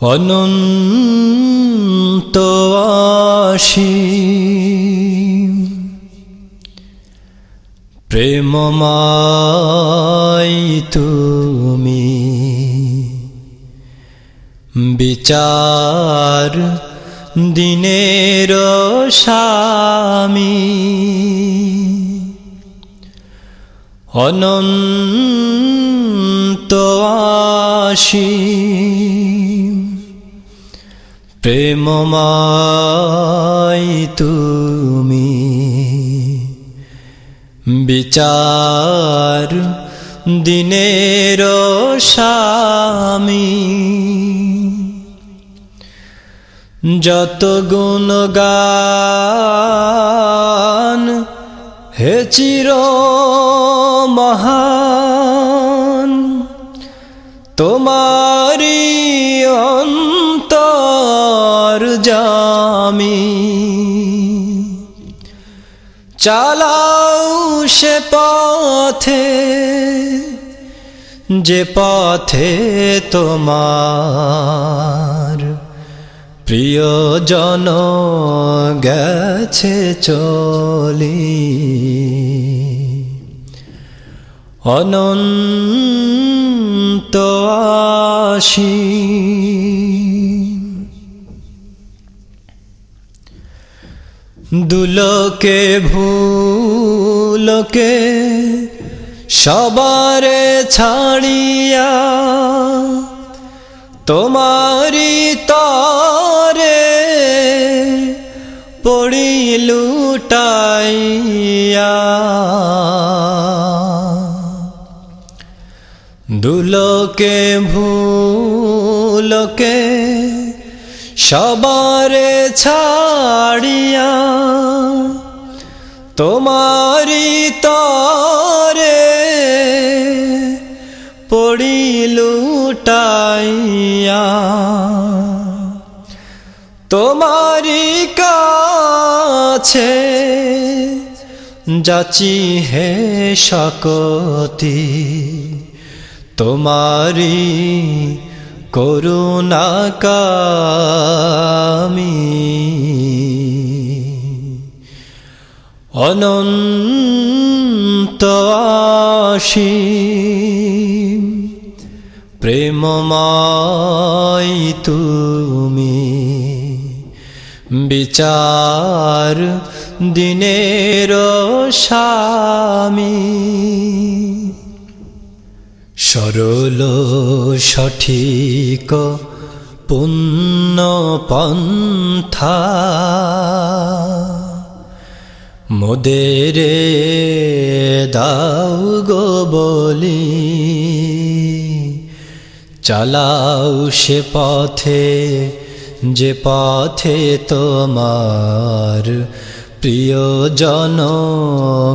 অনন্ত প্রেমমাই তুমি বিচার দিনের স্বামী। অনন্ত আশী প্রেমমাই তুমি। বিচার দিনের স্বামী। যত গুণগান হে চির মহান তোমারি চালাও সে পথে যে পথে তোমার প্রিয়জন গেছে চলি। অনন্ত আশী দুলকে ভুলকে সবারে ছাড়িয়া তোমারি তরে পড়ি লুটাইয়া। দুলকে ভুলকে সবারে ছাড়িয়া তোমারি তরে পড়ি লুটাইয়া। তোমারি কাছে যাচি হে শকতি তোমারি করুণা কামি অনন্ত আশী প্রেমমাই তুমি। বিচার দিনের স্বামী। সরল, সঠিক পুণ্য পন্থা। মোদেরে দাও গো বলি, চালাও সে পথে, যে পথে তোমার প্রিয়জন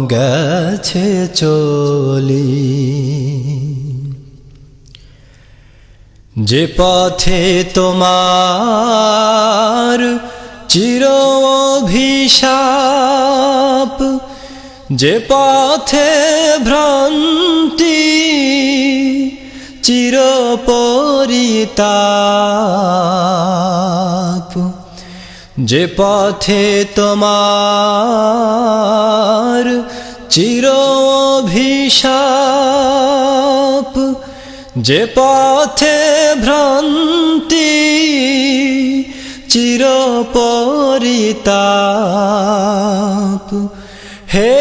গেছে চলি। যে পথে তোমার চির অভিশাপ, যে পথে ভ্রান্তি চির পরিতাপ, যে পথে তোমার চির অভিশাপ যে পথে ভ্রান্তি চির পরিতাপ হে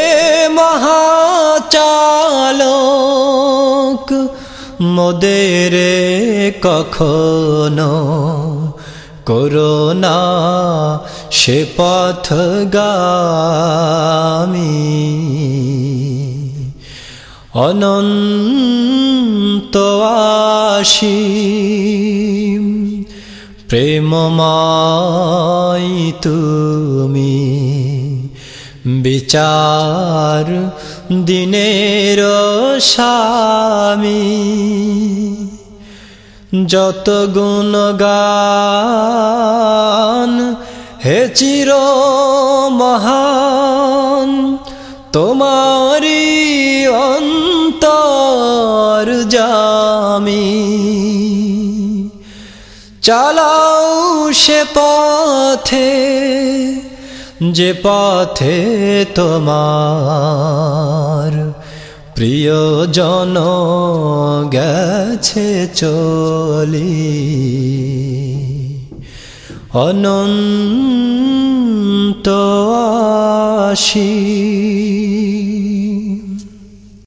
মহাচালক মোদেরে কখনো করোনা সে পথ গামী অনন্ত আশী প্রেমমাই তুমি বিচার দিনের স্বামী যত গুণগান হে চির মহান তোমারি চালাও সে পথে যে পথে তোমার প্রিয়জন গেছে চলি। অনন্ত আশী।